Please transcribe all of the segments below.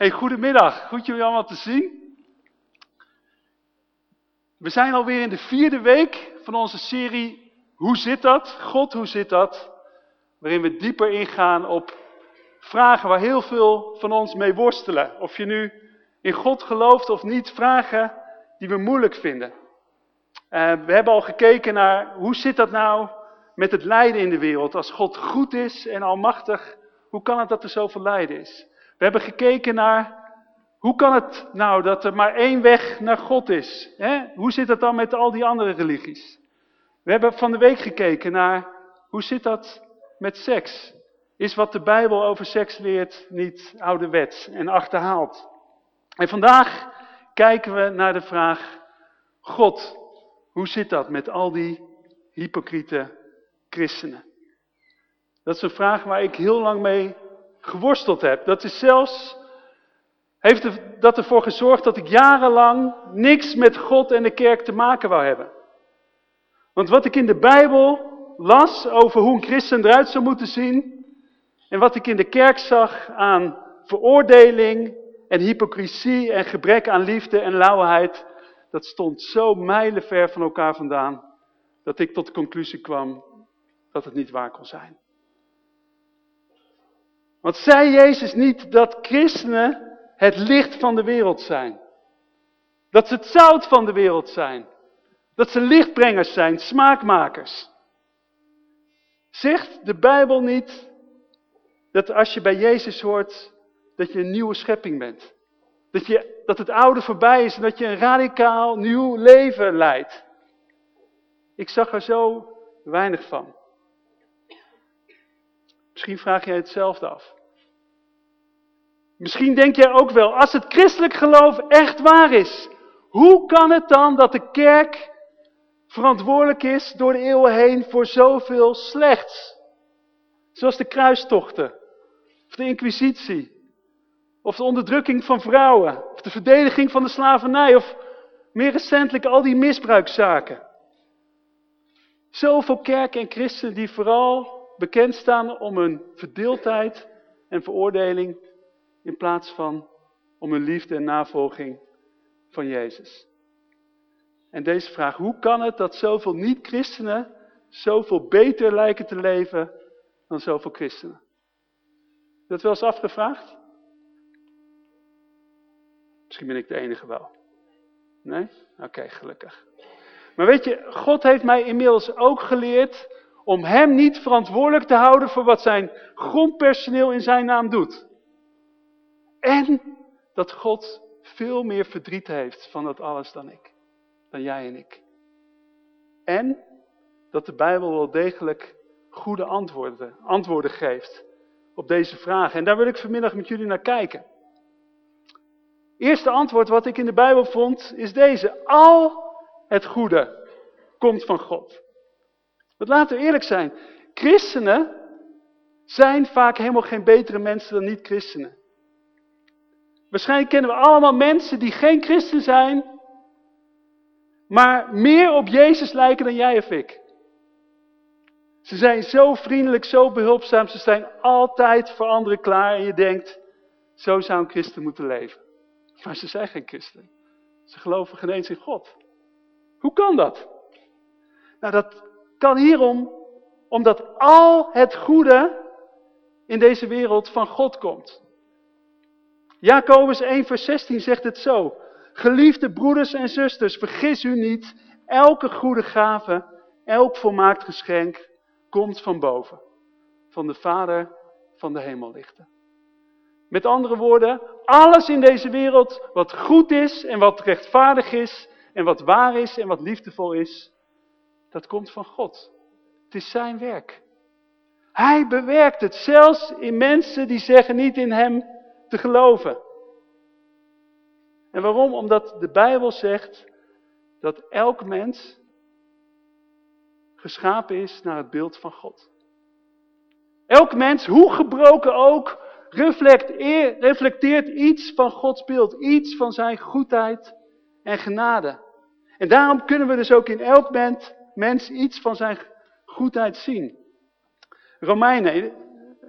Hey, goedemiddag. Goed jullie allemaal te zien. We zijn alweer in de vierde week van onze serie Hoe zit dat? God, hoe zit dat? Waarin we dieper ingaan op vragen waar heel veel van ons mee worstelen. Of je nu in God gelooft of niet, vragen die we moeilijk vinden. Uh, we hebben al gekeken naar hoe zit dat nou met het lijden in de wereld. Als God goed is en almachtig, hoe kan het dat er zoveel lijden is? We hebben gekeken naar, hoe kan het nou dat er maar één weg naar God is? Hè? Hoe zit dat dan met al die andere religies? We hebben van de week gekeken naar, hoe zit dat met seks? Is wat de Bijbel over seks leert niet ouderwets en achterhaald? En vandaag kijken we naar de vraag, God, hoe zit dat met al die hypocriete christenen? Dat is een vraag waar ik heel lang mee geworsteld heb. Dat is zelfs, heeft dat ervoor gezorgd dat ik jarenlang niks met God en de kerk te maken wou hebben. Want wat ik in de Bijbel las over hoe een christen eruit zou moeten zien, en wat ik in de kerk zag aan veroordeling en hypocrisie en gebrek aan liefde en lauwheid, dat stond zo mijlenver van elkaar vandaan, dat ik tot de conclusie kwam dat het niet waar kon zijn. Want zei Jezus niet dat christenen het licht van de wereld zijn? Dat ze het zout van de wereld zijn? Dat ze lichtbrengers zijn, smaakmakers? Zegt de Bijbel niet dat als je bij Jezus hoort, dat je een nieuwe schepping bent? Dat, je, dat het oude voorbij is en dat je een radicaal nieuw leven leidt? Ik zag er zo weinig van. Misschien vraag jij hetzelfde af. Misschien denk jij ook wel, als het christelijk geloof echt waar is, hoe kan het dan dat de kerk verantwoordelijk is door de eeuwen heen voor zoveel slechts? Zoals de kruistochten, of de inquisitie, of de onderdrukking van vrouwen, of de verdediging van de slavernij, of meer recentelijk al die misbruikzaken. Zoveel kerken en christenen die vooral bekend staan om hun verdeeldheid en veroordeling in plaats van om hun liefde en navolging van Jezus. En deze vraag, hoe kan het dat zoveel niet-christenen zoveel beter lijken te leven dan zoveel christenen? Dat wel eens afgevraagd? Misschien ben ik de enige wel. Nee? Oké, gelukkig. Maar weet je, God heeft mij inmiddels ook geleerd om hem niet verantwoordelijk te houden voor wat zijn grondpersoneel in zijn naam doet. En dat God veel meer verdriet heeft van dat alles dan ik, dan jij en ik. En dat de Bijbel wel degelijk goede antwoorden, antwoorden geeft op deze vragen. En daar wil ik vanmiddag met jullie naar kijken. Eerste antwoord wat ik in de Bijbel vond is deze. Al het goede komt van God. Want laten we eerlijk zijn. Christenen zijn vaak helemaal geen betere mensen dan niet-christenen. Waarschijnlijk kennen we allemaal mensen die geen christen zijn, maar meer op Jezus lijken dan jij of ik. Ze zijn zo vriendelijk, zo behulpzaam, ze zijn altijd voor anderen klaar en je denkt, zo zou een christen moeten leven. Maar ze zijn geen christen. Ze geloven geen eens in God. Hoe kan dat? Nou, dat kan hierom, omdat al het goede in deze wereld van God komt. Jacobus 1 vers 16 zegt het zo. Geliefde broeders en zusters, vergis u niet, elke goede gave, elk volmaakt geschenk komt van boven. Van de Vader van de hemellichten. Met andere woorden, alles in deze wereld wat goed is en wat rechtvaardig is en wat waar is en wat liefdevol is, dat komt van God. Het is zijn werk. Hij bewerkt het, zelfs in mensen die zeggen niet in hem te geloven. En waarom? Omdat de Bijbel zegt dat elk mens geschapen is naar het beeld van God. Elk mens, hoe gebroken ook, reflecteert iets van Gods beeld, iets van zijn goedheid en genade. En daarom kunnen we dus ook in elk mens mens iets van zijn goedheid zien. Romeinen,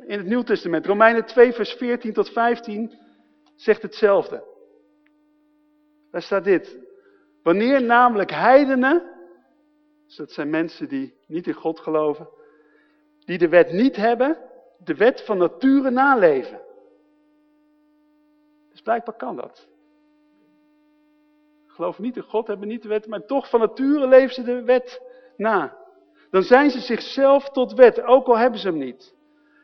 in het Nieuw Testament, Romeinen 2 vers 14 tot 15, zegt hetzelfde. Daar staat dit. Wanneer namelijk heidenen, dus dat zijn mensen die niet in God geloven, die de wet niet hebben, de wet van nature naleven. Dus blijkbaar kan dat. Geloven niet in God, hebben niet de wet, maar toch van nature leven ze de wet na. Dan zijn ze zichzelf tot wet, ook al hebben ze hem niet.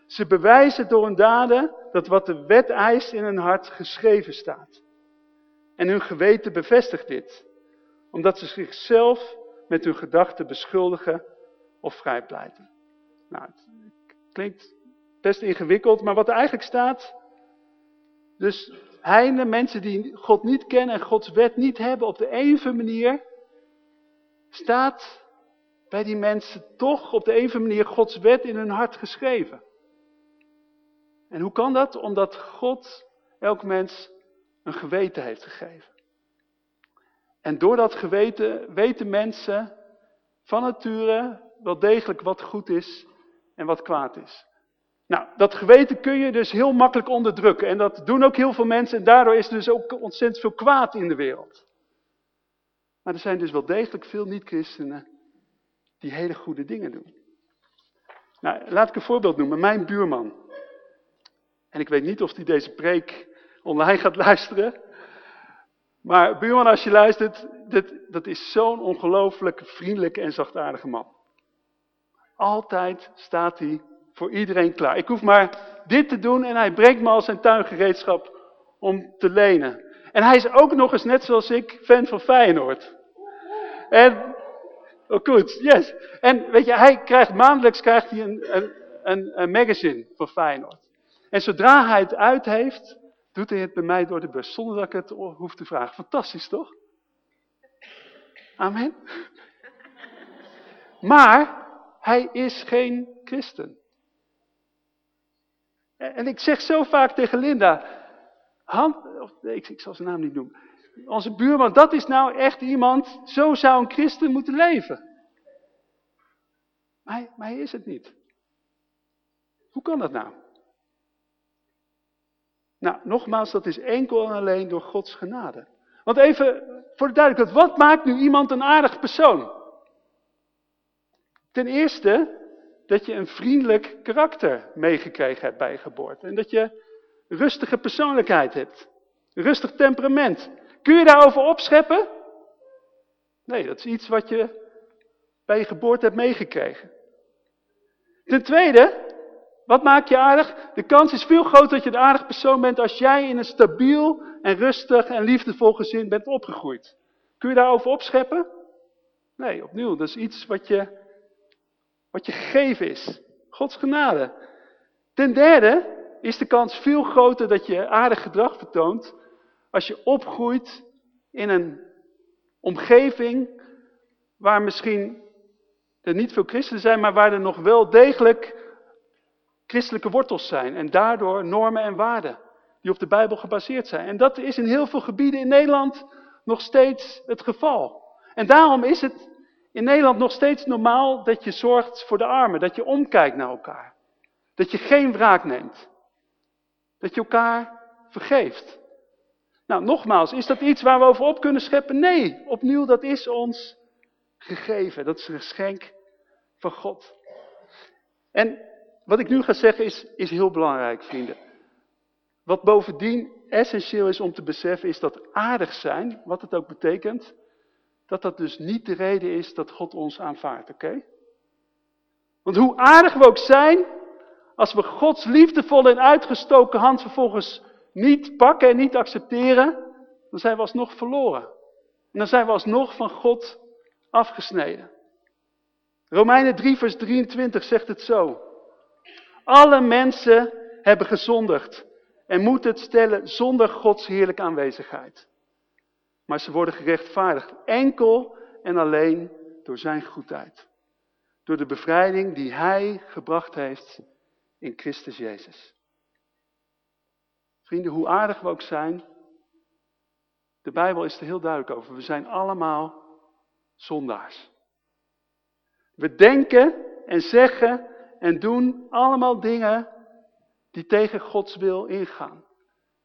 Ze bewijzen door hun daden dat wat de wet eist in hun hart geschreven staat. En hun geweten bevestigt dit, omdat ze zichzelf met hun gedachten beschuldigen of vrijpleiten. Nou, het klinkt best ingewikkeld, maar wat er eigenlijk staat, dus heine, mensen die God niet kennen en Gods wet niet hebben op de ene manier, staat bij die mensen toch op de ene manier Gods wet in hun hart geschreven. En hoe kan dat? Omdat God elk mens een geweten heeft gegeven. En door dat geweten weten mensen van nature wel degelijk wat goed is en wat kwaad is. Nou, dat geweten kun je dus heel makkelijk onderdrukken. En dat doen ook heel veel mensen. En daardoor is er dus ook ontzettend veel kwaad in de wereld. Maar er zijn dus wel degelijk veel niet-christenen die hele goede dingen doen. Nou, laat ik een voorbeeld noemen. Mijn buurman. En ik weet niet of hij deze preek online gaat luisteren. Maar buurman, als je luistert, dat, dat is zo'n ongelooflijk vriendelijke en zachtaardige man. Altijd staat hij voor iedereen klaar. Ik hoef maar dit te doen en hij brengt me al zijn tuingereedschap om te lenen. En hij is ook nog eens, net zoals ik, fan van Feyenoord. En, oh goed, yes. En weet je, hij krijgt maandelijks krijgt hij een, een, een, magazine van Feyenoord. En zodra hij het uit heeft, doet hij het bij mij door de bus, zonder dat ik het hoef te vragen. Fantastisch, toch? Amen. Maar hij is geen christen. En ik zeg zo vaak tegen Linda, hand, ik, ik zal zijn naam niet noemen, onze buurman, dat is nou echt iemand, zo zou een christen moeten leven. Maar hij, maar is het niet. Hoe kan dat nou? Nou, nogmaals, dat is enkel en alleen door Gods genade. Want even voor de duidelijkheid, wat maakt nu iemand een aardig persoon? Ten eerste, dat je een vriendelijk karakter meegekregen hebt bij je geboorte. En dat je rustige persoonlijkheid hebt. rustig temperament. Kun je daarover opscheppen? Nee, dat is iets wat je bij je geboorte hebt meegekregen. Ten tweede, wat maak je aardig? De kans is veel groter dat je een aardig persoon bent als jij in een stabiel en rustig en liefdevol gezin bent opgegroeid. Kun je daarover opscheppen? Nee, opnieuw, dat is iets wat je wat je gegeven is. Gods genade. Ten derde is de kans veel groter dat je aardig gedrag vertoont als je opgroeit in een omgeving waar misschien er niet veel christenen zijn, maar waar er nog wel degelijk christelijke wortels zijn. En daardoor normen en waarden die op de Bijbel gebaseerd zijn. En dat is in heel veel gebieden in Nederland nog steeds het geval. En daarom is het in Nederland nog steeds normaal dat je zorgt voor de armen, dat je omkijkt naar elkaar. Dat je geen wraak neemt. Dat je elkaar vergeeft. Nou, nogmaals, is dat iets waar we over op kunnen scheppen? Nee, opnieuw, dat is ons gegeven. Dat is een geschenk van God. En wat ik nu ga zeggen is, is heel belangrijk, vrienden. Wat bovendien essentieel is om te beseffen, is dat aardig zijn, wat het ook betekent, dat dat dus niet de reden is dat God ons aanvaardt, oké? Want hoe aardig we ook zijn, als we Gods liefdevolle en uitgestoken hand vervolgens niet pakken en niet accepteren, dan zijn we alsnog verloren. En dan zijn we alsnog van God afgesneden. Romeinen 3 vers 23 zegt het zo. Alle mensen hebben gezondigd en moeten het stellen zonder Gods heerlijke aanwezigheid. Maar ze worden gerechtvaardigd enkel en alleen door zijn goedheid. Door de bevrijding die hij gebracht heeft in Christus Jezus. Vrienden, hoe aardig we ook zijn, de Bijbel is er heel duidelijk over. We zijn allemaal zondaars. We denken en zeggen en doen allemaal dingen die tegen Gods wil ingaan.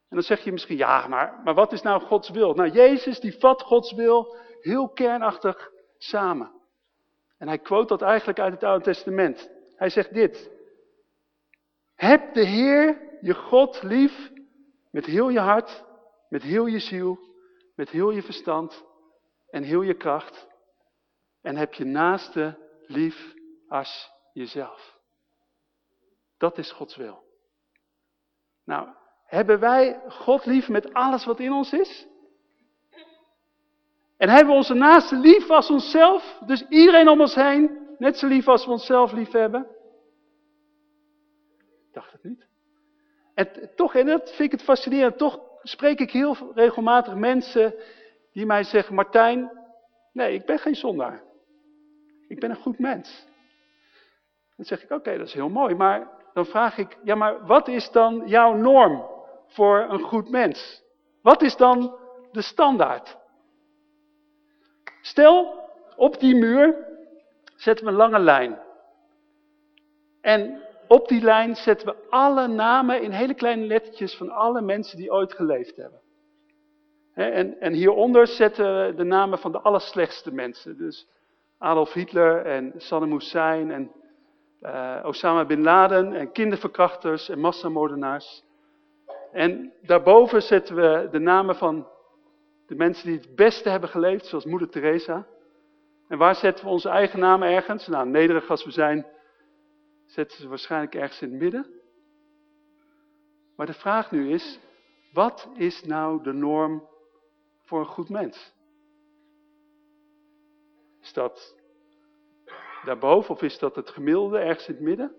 En dan zeg je misschien, ja, maar, maar wat is nou Gods wil? Nou, Jezus die vat Gods wil heel kernachtig samen. En hij quote dat eigenlijk uit het Oude Testament. Hij zegt dit. Heb de Heer, je God, lief met heel je hart, met heel je ziel, met heel je verstand en heel je kracht. En heb je naaste lief als jezelf. Dat is Gods wil. Nou, hebben wij God lief met alles wat in ons is? En hebben we onze naaste lief als onszelf? Dus iedereen om ons heen, net zo lief als we onszelf lief hebben? Ik dacht het niet. En toch, en dat vind ik het fascinerend, toch spreek ik heel regelmatig mensen die mij zeggen, Martijn, nee, ik ben geen zondaar. Ik ben een goed mens. Dan zeg ik, oké, dat is heel mooi, maar dan vraag ik, ja, maar wat is dan jouw norm voor een goed mens? Wat is dan de standaard? Stel, op die muur zetten we een lange lijn. En op die lijn zetten we alle namen in hele kleine lettertjes van alle mensen die ooit geleefd hebben. En, en hieronder zetten we de namen van de allerslechtste mensen. Dus Adolf Hitler en Saddam Hussein en uh, Osama Bin Laden en kinderverkrachters en massamoordenaars. En daarboven zetten we de namen van de mensen die het beste hebben geleefd, zoals moeder Teresa. En waar zetten we onze eigen namen ergens? Nou, nederig als we zijn, zetten ze waarschijnlijk ergens in het midden. Maar de vraag nu is, wat is nou de norm voor een goed mens? Is dat daarboven of is dat het gemiddelde ergens in het midden?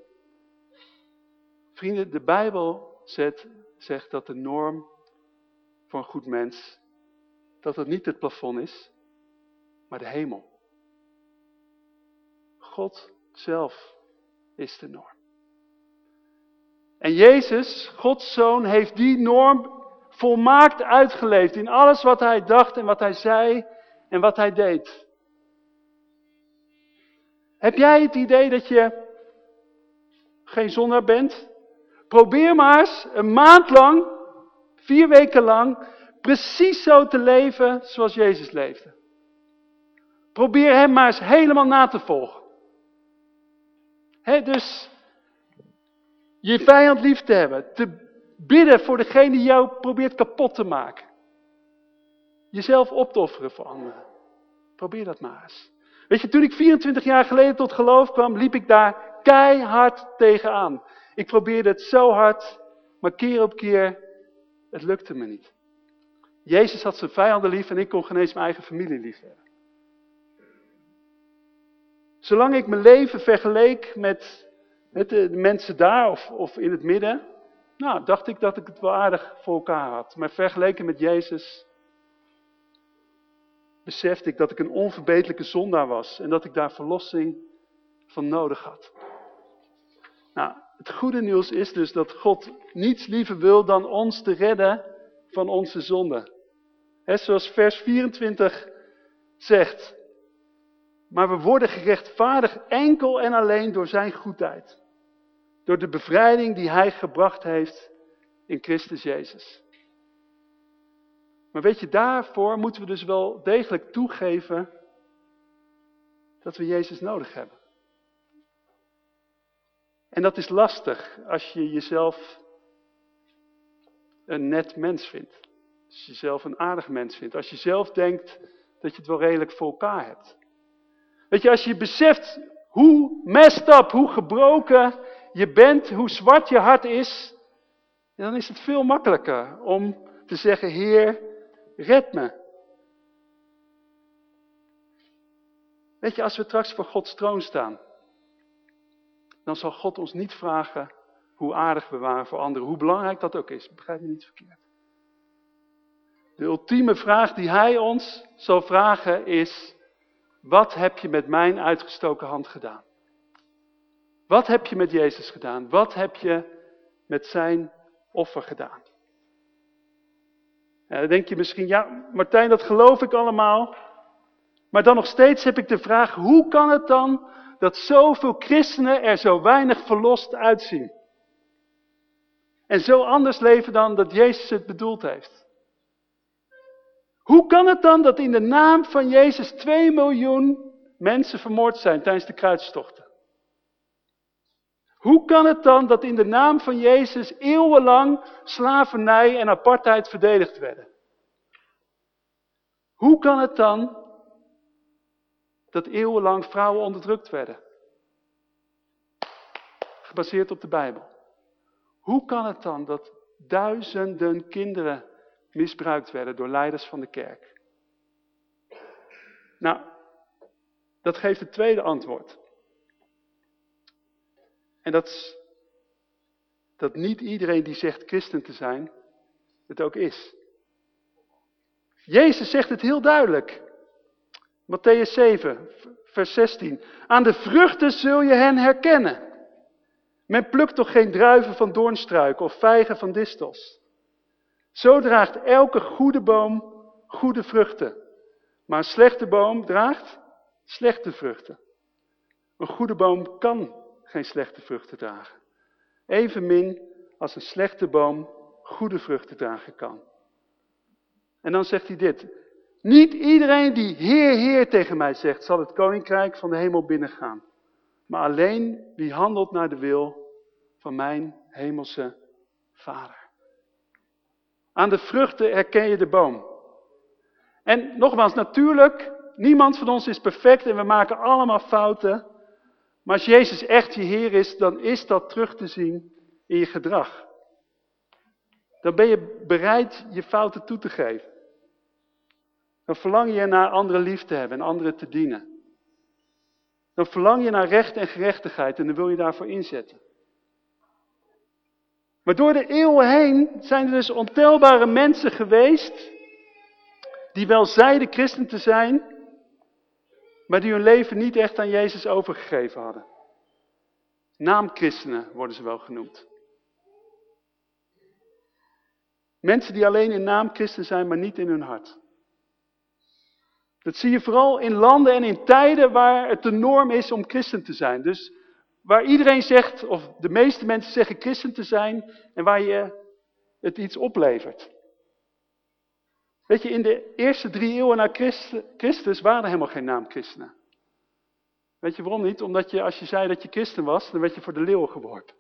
Vrienden, de Bijbel zet, zegt dat de norm voor een goed mens, dat het niet het plafond is, maar de hemel. God zelf is de norm. En Jezus, Gods Zoon, heeft die norm volmaakt uitgeleefd in alles wat hij dacht en wat hij zei en wat hij deed. Heb jij het idee dat je geen zondaar bent? Probeer maar eens een maand lang, vier weken lang, precies zo te leven zoals Jezus leefde. Probeer hem maar eens helemaal na te volgen. He, dus je vijand lief te hebben. Te bidden voor degene die jou probeert kapot te maken. Jezelf op te offeren voor anderen. Probeer dat maar eens. Weet je, toen ik 24 jaar geleden tot geloof kwam, liep ik daar keihard tegenaan. Ik probeerde het zo hard, maar keer op keer, het lukte me niet. Jezus had zijn vijanden lief en ik kon geen eens mijn eigen familie lief hebben. Zolang ik mijn leven vergeleek met, met de, mensen daar of, of in het midden, nou, dacht ik dat ik het wel aardig voor elkaar had. Maar vergeleken met Jezus, besefte ik dat ik een onverbeterlijke zondaar was en dat ik daar verlossing van nodig had. Nou, het goede nieuws is dus dat God niets liever wil dan ons te redden van onze zonde. He, zoals vers 24 zegt. Maar we worden gerechtvaardigd enkel en alleen door zijn goedheid. Door de bevrijding die hij gebracht heeft in Christus Jezus. Maar weet je, daarvoor moeten we dus wel degelijk toegeven dat we Jezus nodig hebben. En dat is lastig als je jezelf een net mens vindt. Als je jezelf een aardig mens vindt. Als je zelf denkt dat je het wel redelijk voor elkaar hebt. Weet je, als je beseft hoe messed up, hoe gebroken je bent, hoe zwart je hart is, dan is het veel makkelijker om te zeggen, Heer, red me. Weet je, als we straks voor Gods troon staan, dan zal God ons niet vragen hoe aardig we waren voor anderen, hoe belangrijk dat ook is. Begrijp je niet verkeerd. De ultieme vraag die hij ons zal vragen is, wat heb je met mijn uitgestoken hand gedaan? Wat heb je met Jezus gedaan? Wat heb je met zijn offer gedaan? Dan denk je misschien, ja Martijn, dat geloof ik allemaal. Maar dan nog steeds heb ik de vraag, hoe kan het dan dat zoveel christenen er zo weinig verlost uitzien? En zo anders leven dan dat Jezus het bedoeld heeft. Hoe kan het dan dat in de naam van Jezus 2 miljoen mensen vermoord zijn tijdens de kruidstochten? Hoe kan het dan dat in de naam van Jezus eeuwenlang slavernij en apartheid verdedigd werden? Hoe kan het dan dat eeuwenlang vrouwen onderdrukt werden? Gebaseerd op de Bijbel. Hoe kan het dan dat duizenden kinderen misbruikt werden door leiders van de kerk? Nou, dat geeft het tweede antwoord. En dat is dat niet iedereen die zegt christen te zijn, het ook is. Jezus zegt het heel duidelijk. Matthäus 7, vers 16. Aan de vruchten zul je hen herkennen. Men plukt toch geen druiven van doornstruiken of vijgen van distels. Zo draagt elke goede boom goede vruchten. Maar een slechte boom draagt slechte vruchten. Een goede boom kan geen slechte vruchten dragen. Evenmin als een slechte boom goede vruchten dragen kan. En dan zegt hij dit. Niet iedereen die Heer, Heer tegen mij zegt, zal het koninkrijk van de hemel binnengaan. Maar alleen wie handelt naar de wil van mijn hemelse Vader. Aan de vruchten herken je de boom. En nogmaals, natuurlijk, niemand van ons is perfect en we maken allemaal fouten. Maar als Jezus echt je Heer is, dan is dat terug te zien in je gedrag. Dan ben je bereid je fouten toe te geven. Dan verlang je naar anderen lief te hebben en anderen te dienen. Dan verlang je naar recht en gerechtigheid en dan wil je daarvoor inzetten. Maar door de eeuwen heen zijn er dus ontelbare mensen geweest, die wel zeiden christen te zijn, maar die hun leven niet echt aan Jezus overgegeven hadden. Naamchristenen worden ze wel genoemd. Mensen die alleen in naam christen zijn, maar niet in hun hart. Dat zie je vooral in landen en in tijden waar het de norm is om christen te zijn. Dus waar iedereen zegt, of de meeste mensen zeggen christen te zijn, en waar je het iets oplevert. Weet je, in de eerste drie eeuwen na Christus waren er helemaal geen naamchristenen. Weet je waarom niet? Omdat je, als je zei dat je christen was, dan werd je voor de leeuwen geworpen.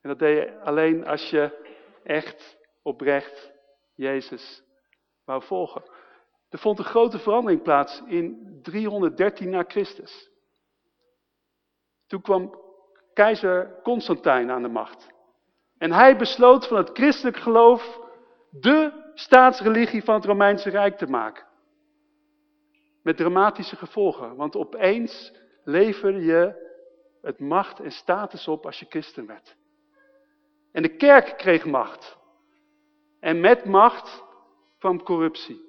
En dat deed je alleen als je echt oprecht Jezus wou volgen. Er vond een grote verandering plaats in 313 na Christus. Toen kwam keizer Constantijn aan de macht. En hij besloot van het christelijk geloof de staatsreligie van het Romeinse Rijk te maken. Met dramatische gevolgen, want opeens leverde je het macht en status op als je christen werd. En de kerk kreeg macht. En met macht kwam corruptie.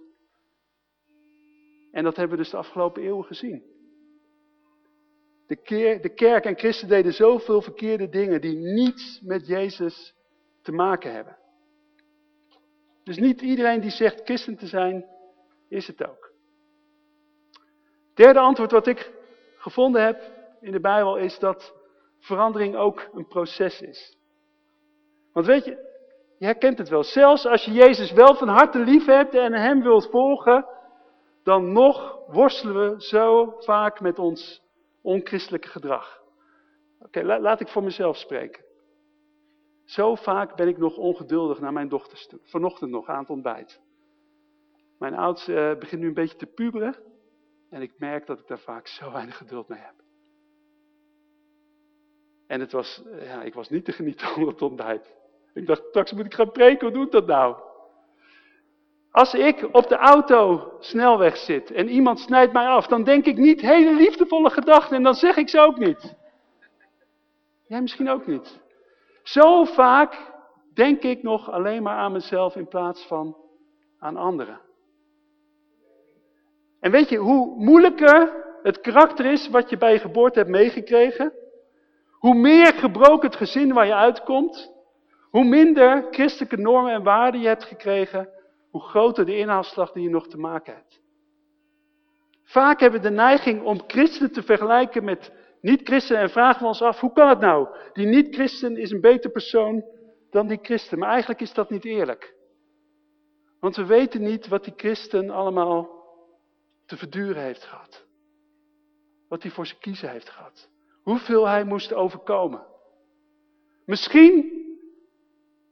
En dat hebben we dus de afgelopen eeuwen gezien. De, de kerk en christen deden zoveel verkeerde dingen die niets met Jezus te maken hebben. Dus niet iedereen die zegt christen te zijn, is het ook. Derde antwoord wat ik gevonden heb in de Bijbel is dat verandering ook een proces is. Want weet je, je herkent het wel. Zelfs als je Jezus wel van harte lief hebt en hem wilt volgen, dan nog worstelen we zo vaak met ons onchristelijke gedrag. Oké, laat ik voor mezelf spreken. Zo vaak ben ik nog ongeduldig naar mijn dochters. Vanochtend nog aan het ontbijt. Mijn oudste uh, begint nu een beetje te puberen. En ik merk dat ik daar vaak zo weinig geduld mee heb. En het was, eh, ja, ik was niet te genieten onder het ontbijt. Ik dacht, straks moet ik gaan preken, hoe doet dat nou? Als ik op de auto snelweg zit en iemand snijdt mij af, dan denk ik niet hele liefdevolle gedachten en dan zeg ik ze ook niet. Jij misschien ook niet. Zo vaak denk ik nog alleen maar aan mezelf in plaats van aan anderen. En weet je hoe moeilijker het karakter is wat je bij je geboorte hebt meegekregen? Hoe meer gebroken het gezin waar je uitkomt, hoe minder christelijke normen en waarden je hebt gekregen, hoe groter de inhaalslag die je nog te maken hebt. Vaak hebben we de neiging om christenen te vergelijken met niet-christenen en vragen we ons af, hoe kan het nou? Die niet-christen is een beter persoon dan die christen. Maar eigenlijk is dat niet eerlijk. Want we weten niet wat die christen allemaal te verduren heeft gehad. Wat hij voor zijn kiezen heeft gehad. Hoeveel hij moest overkomen. Misschien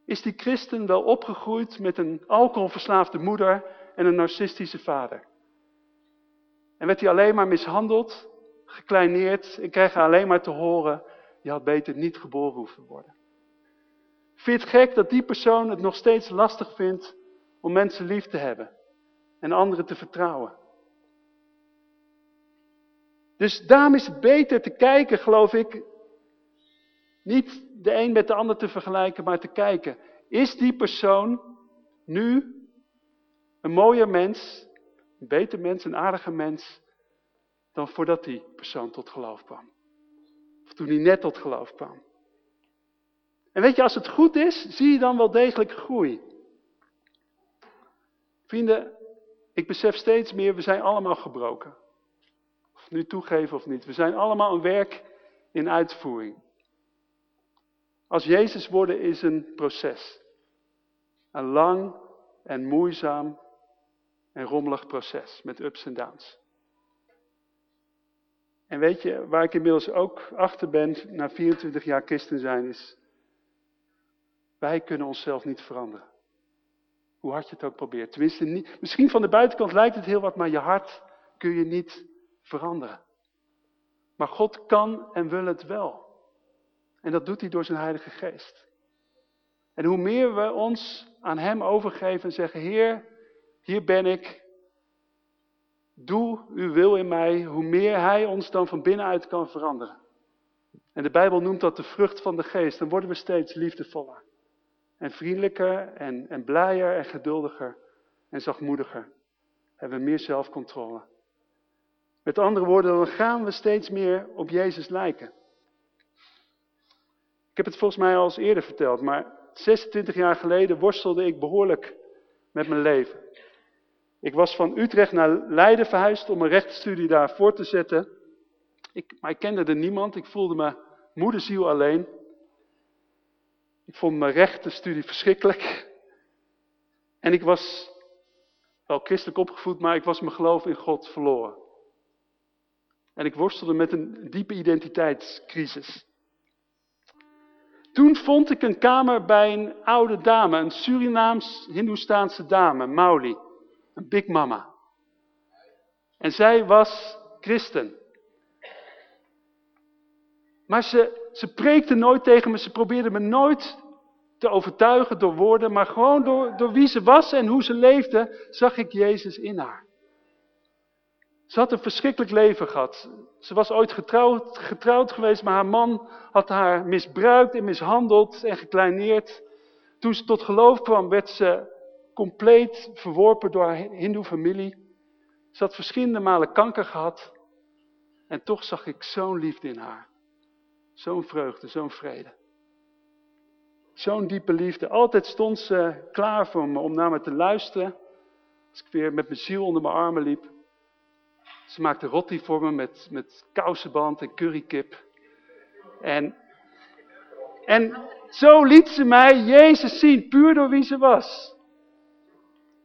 is die christen wel opgegroeid met een alcoholverslaafde moeder en een narcistische vader. En werd hij alleen maar mishandeld, gekleineerd en kreeg alleen maar te horen, je had beter niet geboren hoeven worden. Vind je het gek dat die persoon het nog steeds lastig vindt om mensen lief te hebben en anderen te vertrouwen? Dus daarom is het beter te kijken, geloof ik, niet de een met de ander te vergelijken, maar te kijken, is die persoon nu een mooier mens, een beter mens, een aardiger mens, dan voordat die persoon tot geloof kwam? Of toen hij net tot geloof kwam. En weet je, als het goed is, zie je dan wel degelijk groei. Vrienden, ik besef steeds meer, we zijn allemaal gebroken. Of nu toegeven of niet. We zijn allemaal een werk in uitvoering. Als Jezus worden is een proces. Een lang en moeizaam en rommelig proces met ups en downs. En weet je, waar ik inmiddels ook achter ben, na 24 jaar christen zijn, is... Wij kunnen onszelf niet veranderen. Hoe hard je het ook probeert. Tenminste, niet, misschien van de buitenkant lijkt het heel wat, maar je hart kun je niet veranderen. Maar God kan en wil het wel. En dat doet hij door zijn heilige geest. En hoe meer we ons aan hem overgeven en zeggen, Heer, hier ben ik. Doe uw wil in mij, hoe meer hij ons dan van binnenuit kan veranderen. En de Bijbel noemt dat de vrucht van de geest. Dan worden we steeds liefdevoller. En vriendelijker en, en blijer en geduldiger en zachtmoediger. Hebben we meer zelfcontrole. Met andere woorden, dan gaan we steeds meer op Jezus lijken. Ik heb het volgens mij al eens eerder verteld, maar 26 jaar geleden worstelde ik behoorlijk met mijn leven. Ik was van Utrecht naar Leiden verhuisd om mijn rechtsstudie daar voor te zetten. Ik, maar ik kende er niemand, ik voelde me moederziel alleen. Ik vond mijn rechtenstudie verschrikkelijk. En ik was wel christelijk opgevoed, maar ik was mijn geloof in God verloren. En ik worstelde met een diepe identiteitscrisis. Toen vond ik een kamer bij een oude dame, een Surinaams-Hindoestaanse dame, Mauli, een big mama. En zij was christen. Maar ze, ze preekte nooit tegen me, ze probeerde me nooit te overtuigen door woorden, maar gewoon door, door wie ze was en hoe ze leefde, zag ik Jezus in haar. Ze had een verschrikkelijk leven gehad. Ze was ooit getrouwd, getrouwd geweest, maar haar man had haar misbruikt en mishandeld en gekleineerd. Toen ze tot geloof kwam, werd ze compleet verworpen door haar hindoe familie. Ze had verschillende malen kanker gehad. En toch zag ik zo'n liefde in haar. Zo'n vreugde, zo'n vrede. Zo'n diepe liefde. Altijd stond ze klaar voor me om naar me te luisteren. Als ik weer met mijn ziel onder mijn armen liep. Ze maakte rotti voor me met, met kousenband en currykip. En, en zo liet ze mij Jezus zien, puur door wie ze was.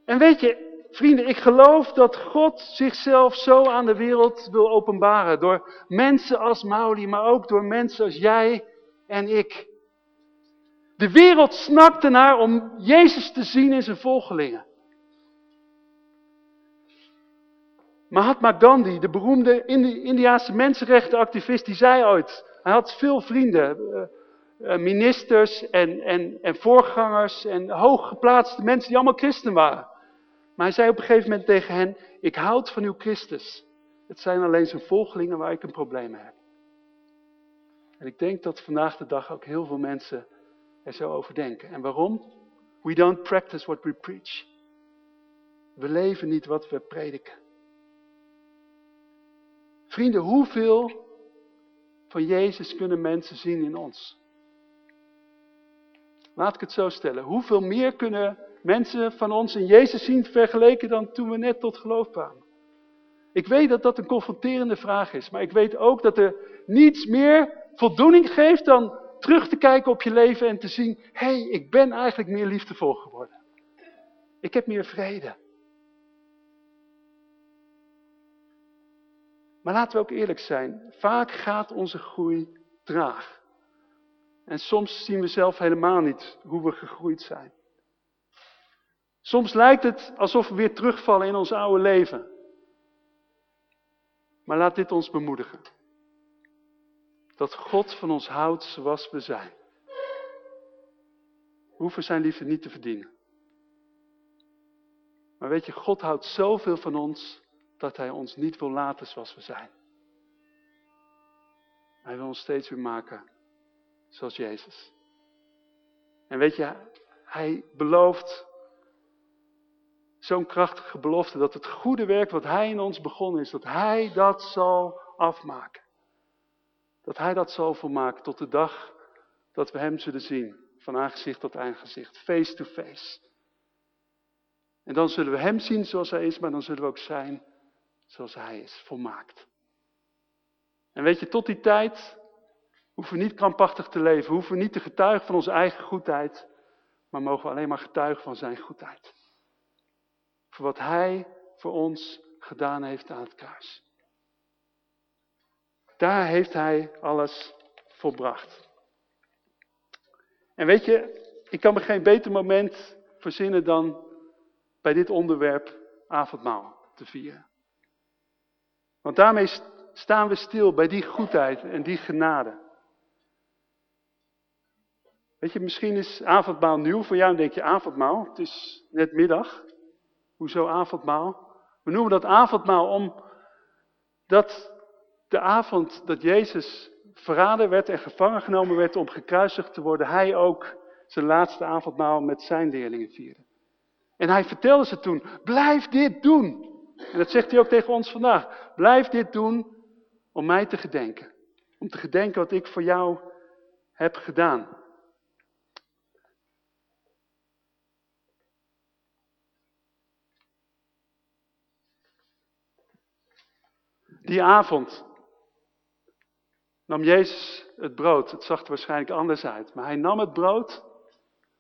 En weet je, vrienden, ik geloof dat God zichzelf zo aan de wereld wil openbaren. Door mensen als Mauli, maar ook door mensen als jij en ik. De wereld snakte naar om Jezus te zien in zijn volgelingen. Mahatma Gandhi, de beroemde Indiaanse mensenrechtenactivist, die zei ooit, hij had veel vrienden, eh, eh, ministers en, en, en voorgangers en hooggeplaatste mensen die allemaal christen waren. Maar hij zei op een gegeven moment tegen hen, ik houd van uw Christus. Het zijn alleen zijn volgelingen waar ik een probleem mee heb. En ik denk dat vandaag de dag ook heel veel mensen er zo over denken. En waarom? We don't practice what we preach. We leven niet wat we prediken. Vrienden, hoeveel van Jezus kunnen mensen zien in ons? Laat ik het zo stellen. Hoeveel meer kunnen mensen van ons in Jezus zien vergeleken dan toen we net tot geloof kwamen? Ik weet dat dat een confronterende vraag is, maar ik weet ook dat er niets meer voldoening geeft dan terug te kijken op je leven en te zien, hé, hey, ik ben eigenlijk meer liefdevol geworden. Ik heb meer vrede. Maar laten we ook eerlijk zijn, vaak gaat onze groei traag. En soms zien we zelf helemaal niet hoe we gegroeid zijn. Soms lijkt het alsof we weer terugvallen in ons oude leven. Maar laat dit ons bemoedigen. Dat God van ons houdt zoals we zijn. We hoeven zijn liefde niet te verdienen. Maar weet je, God houdt zoveel van ons dat hij ons niet wil laten zoals we zijn. Hij wil ons steeds weer maken zoals Jezus. En weet je, hij belooft zo'n krachtige belofte dat het goede werk wat hij in ons begonnen is, dat hij dat zal afmaken. Dat hij dat zal volmaken tot de dag dat we hem zullen zien, van aangezicht tot aangezicht, face to face. En dan zullen we hem zien zoals hij is, maar dan zullen we ook zijn zoals hij is, volmaakt. En weet je, tot die tijd hoeven we niet krampachtig te leven, hoeven we niet te getuigen van onze eigen goedheid, maar mogen we alleen maar getuigen van zijn goedheid. Voor wat hij voor ons gedaan heeft aan het kruis. Daar heeft hij alles volbracht. En weet je, ik kan me geen beter moment verzinnen dan bij dit onderwerp avondmaal te vieren. Want daarmee staan we stil bij die goedheid en die genade. Weet je, misschien is avondmaal nieuw voor jou en denk je avondmaal, het is net middag. Hoezo avondmaal? We noemen dat avondmaal omdat de avond dat Jezus verraden werd en gevangen genomen werd om gekruisigd te worden, hij ook zijn laatste avondmaal met zijn leerlingen vierde. En hij vertelde ze toen, blijf dit doen. En dat zegt hij ook tegen ons vandaag. Blijf dit doen om mij te gedenken. Om te gedenken wat ik voor jou heb gedaan. Die avond nam Jezus het brood. Het zag er waarschijnlijk anders uit. Maar hij nam het brood.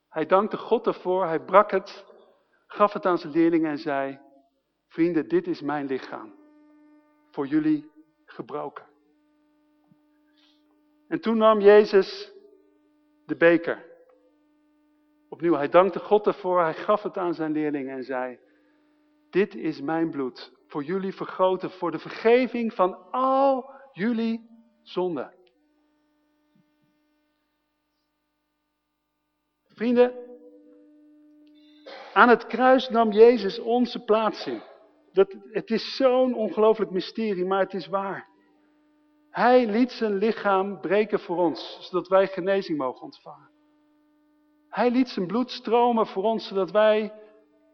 Hij dankte God ervoor. Hij brak het. Gaf het aan zijn leerlingen en zei. Vrienden, dit is mijn lichaam. Voor jullie gebroken. En toen nam Jezus de beker. Opnieuw, hij dankte God ervoor. Hij gaf het aan zijn leerlingen en zei. Dit is mijn bloed voor jullie vergroten voor de vergeving van al jullie zonden. Vrienden, aan het kruis nam Jezus onze plaats in. Dat, het is zo'n ongelooflijk mysterie, maar het is waar. Hij liet zijn lichaam breken voor ons, zodat wij genezing mogen ontvangen. Hij liet zijn bloed stromen voor ons, zodat wij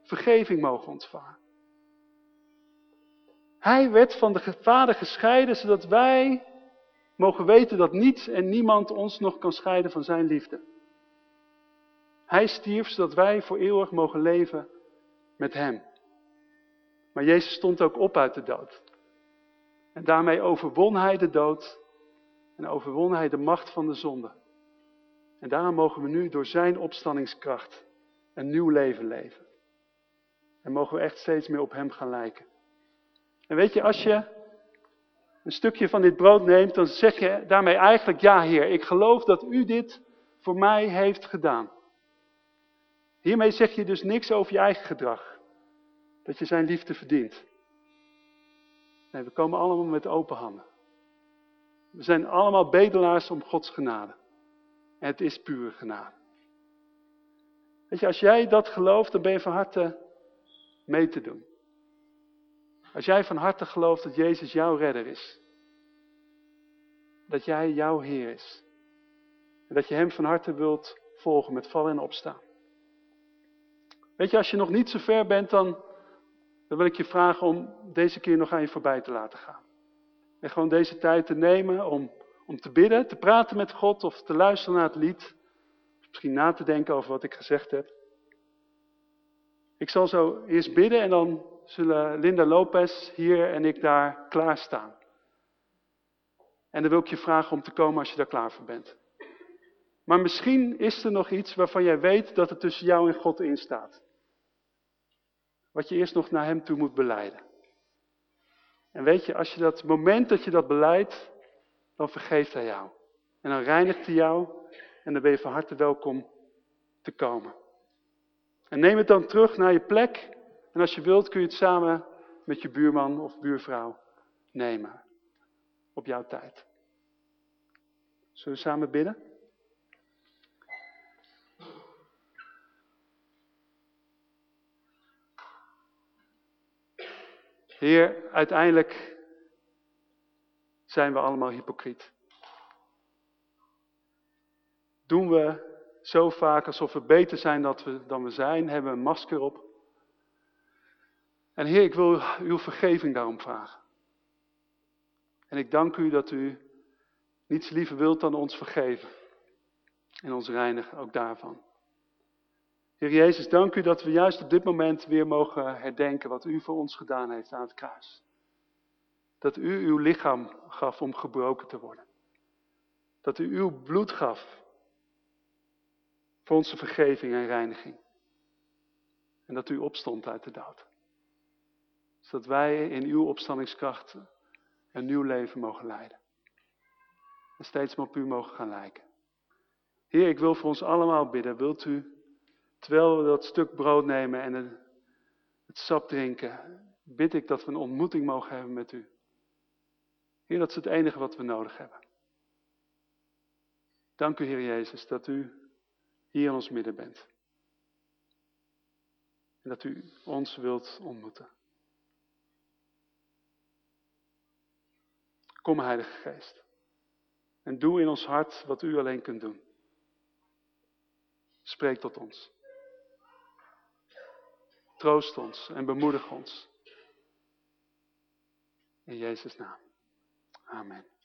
vergeving mogen ontvangen. Hij werd van de vader gescheiden, zodat wij mogen weten dat niets en niemand ons nog kan scheiden van zijn liefde. Hij stierf, zodat wij voor eeuwig mogen leven met hem. Maar Jezus stond ook op uit de dood. En daarmee overwon hij de dood en overwon hij de macht van de zonde. En daarom mogen we nu door zijn opstandingskracht een nieuw leven leven. En mogen we echt steeds meer op hem gaan lijken. En weet je, als je een stukje van dit brood neemt, dan zeg je daarmee eigenlijk, ja Heer, ik geloof dat u dit voor mij heeft gedaan. Hiermee zeg je dus niks over je eigen gedrag. Dat je zijn liefde verdient. Nee, we komen allemaal met open handen. We zijn allemaal bedelaars om Gods genade. En het is pure genade. Weet je, als jij dat gelooft, dan ben je van harte mee te doen. Als jij van harte gelooft dat Jezus jouw redder is. Dat jij jouw Heer is. En dat je Hem van harte wilt volgen met vallen en opstaan. Weet je, als je nog niet zo ver bent, dan, dan wil ik je vragen om deze keer nog aan je voorbij te laten gaan. En gewoon deze tijd te nemen om, om te bidden, te praten met God of te luisteren naar het lied. Misschien na te denken over wat ik gezegd heb. Ik zal zo eerst bidden en dan zullen Linda Lopez hier en ik daar klaarstaan. En dan wil ik je vragen om te komen als je daar klaar voor bent. Maar misschien is er nog iets waarvan jij weet dat er tussen jou en God in staat. Wat je eerst nog naar hem toe moet beleiden. En weet je, als je dat moment dat je dat beleidt, dan vergeeft hij jou. En dan reinigt hij jou en dan ben je van harte welkom te komen. En neem het dan terug naar je plek. En als je wilt kun je het samen met je buurman of buurvrouw nemen. Op jouw tijd. Zullen we samen bidden? Heer, uiteindelijk zijn we allemaal hypocriet. Doen we zo vaak alsof we beter zijn dan we, zijn, hebben we een masker op. En Heer, ik wil uw vergeving daarom vragen. En ik dank u dat u niets liever wilt dan ons vergeven. En ons reinigen, ook daarvan. Heer Jezus, dank u dat we juist op dit moment weer mogen herdenken wat u voor ons gedaan heeft aan het kruis. Dat u uw lichaam gaf om gebroken te worden. Dat u uw bloed gaf voor onze vergeving en reiniging. En dat u opstond uit de dood. Zodat wij in uw opstandingskracht een nieuw leven mogen leiden. En steeds meer op u mogen gaan lijken. Heer, ik wil voor ons allemaal bidden. Wilt u, terwijl we dat stuk brood nemen en het sap drinken, bid ik dat we een ontmoeting mogen hebben met u. Heer, dat is het enige wat we nodig hebben. Dank u, Heer Jezus, dat u hier in ons midden bent. En dat u ons wilt ontmoeten. Kom, Heilige Geest. En doe in ons hart wat u alleen kunt doen. Spreek tot ons. Troost ons en bemoedig ons. In Jezus' naam. Amen.